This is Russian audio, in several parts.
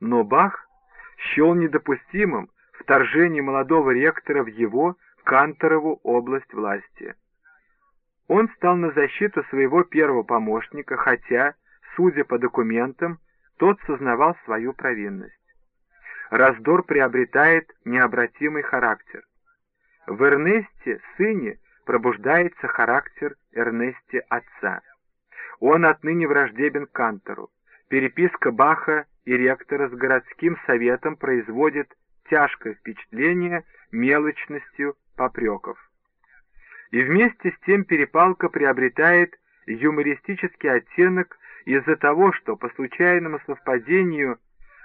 Но Бах счел недопустимым вторжение молодого ректора в его, Канторову, область власти. Он стал на защиту своего первого помощника, хотя, судя по документам, тот сознавал свою провинность. Раздор приобретает необратимый характер. В Эрнесте, сыне, пробуждается характер Эрнесте отца. Он отныне враждебен Кантору. Переписка Баха и ректора с городским советом производит тяжкое впечатление мелочностью попреков. И вместе с тем перепалка приобретает юмористический оттенок из-за того, что по случайному совпадению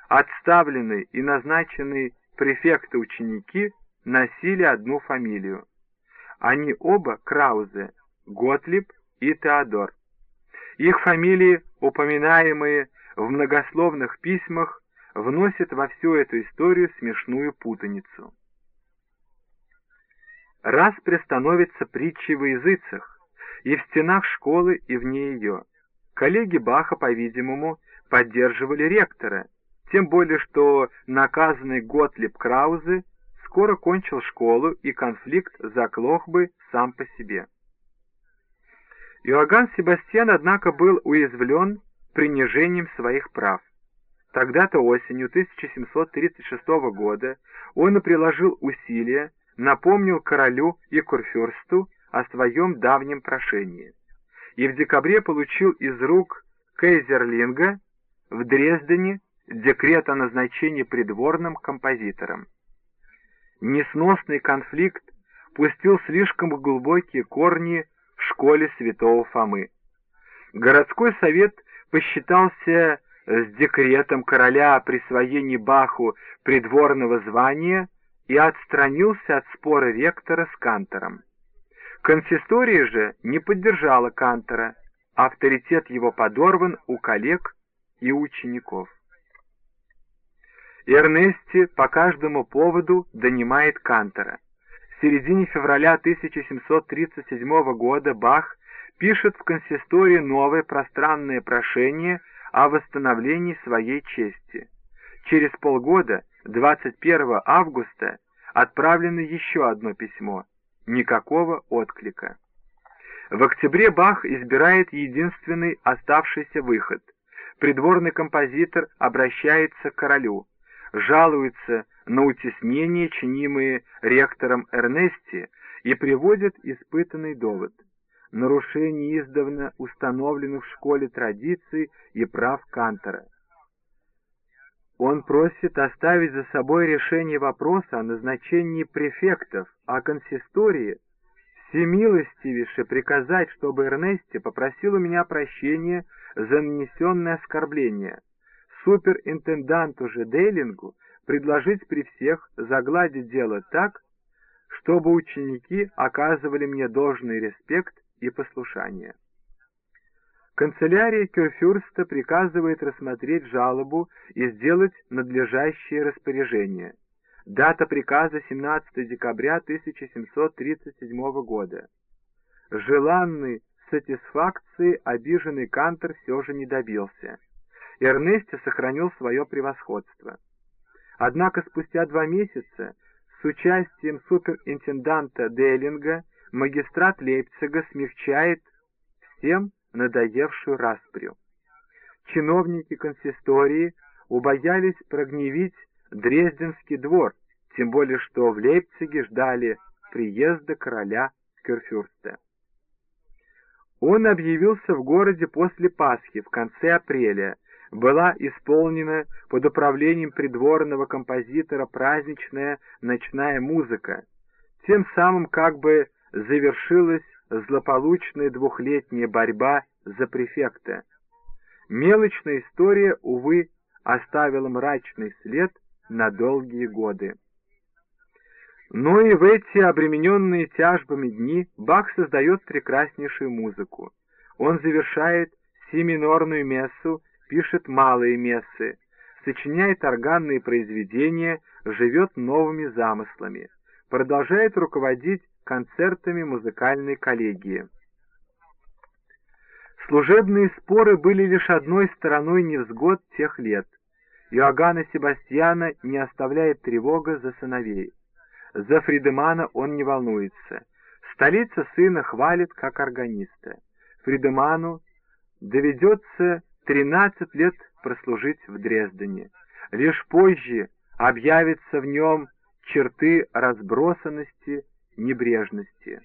отставленные и назначенные префекты ученики носили одну фамилию. Они оба Краузе, Готлиб и Теодор. Их фамилии, упоминаемые в многословных письмах, вносят во всю эту историю смешную путаницу. Раз пристановится притчей во языцах, и в стенах школы, и вне ее. Коллеги Баха, по-видимому, поддерживали ректора, тем более что наказанный Готлиб Краузе скоро кончил школу, и конфликт заклох бы сам по себе. Иоганн Себастьян, однако, был уязвлен принижением своих прав. Тогда-то осенью 1736 года он и приложил усилия, напомнил королю и курфюрсту о своем давнем прошении. И в декабре получил из рук Кейзерлинга в Дрездене декрет о назначении придворным композитором. Несносный конфликт пустил слишком глубокие корни в школе святого Фомы. Городской совет посчитался с декретом короля о присвоении Баху придворного звания и отстранился от спора ректора с Кантором. Консистория же не поддержала Кантора, авторитет его подорван у коллег и учеников. Эрнести по каждому поводу донимает Кантора. В середине февраля 1737 года Бах пишет в консистории новое пространное прошение о восстановлении своей чести. Через полгода, 21 августа, отправлено еще одно письмо. Никакого отклика. В октябре Бах избирает единственный оставшийся выход. Придворный композитор обращается к королю жалуется на утеснение, чинимые ректором Эрнести, и приводит испытанный довод – нарушение издавна установленных в школе традиций и прав Кантора. Он просит оставить за собой решение вопроса о назначении префектов, а консистории всемилостивейше приказать, чтобы Эрнести попросил у меня прощения за нанесенное оскорбление – суперинтенданту же Дейлингу предложить при всех загладить дело так, чтобы ученики оказывали мне должный респект и послушание. Канцелярия Кюрфюрста приказывает рассмотреть жалобу и сделать надлежащее распоряжение. Дата приказа 17 декабря 1737 года. Желанной сатисфакции обиженный Кантер все же не добился. Эрнести сохранил свое превосходство. Однако спустя два месяца с участием суперинтенданта Дейлинга магистрат Лейпцига смягчает всем надоевшую распрю. Чиновники консистории убоялись прогневить Дрезденский двор, тем более что в Лейпциге ждали приезда короля Кюрфюрста. Он объявился в городе после Пасхи в конце апреля была исполнена под управлением придворного композитора праздничная ночная музыка. Тем самым как бы завершилась злополучная двухлетняя борьба за префекта. Мелочная история, увы, оставила мрачный след на долгие годы. Но и в эти обремененные тяжбами дни Бах создает прекраснейшую музыку. Он завершает си-минорную мессу пишет малые мессы, сочиняет органные произведения, живет новыми замыслами, продолжает руководить концертами музыкальной коллегии. Служебные споры были лишь одной стороной невзгод тех лет. Иоганна Себастьяна не оставляет тревога за сыновей. За Фридемана он не волнуется. Столица сына хвалит как органиста. Фридеману доведется 13 лет прослужить в Дрездене. Лишь позже объявятся в нем черты разбросанности, небрежности.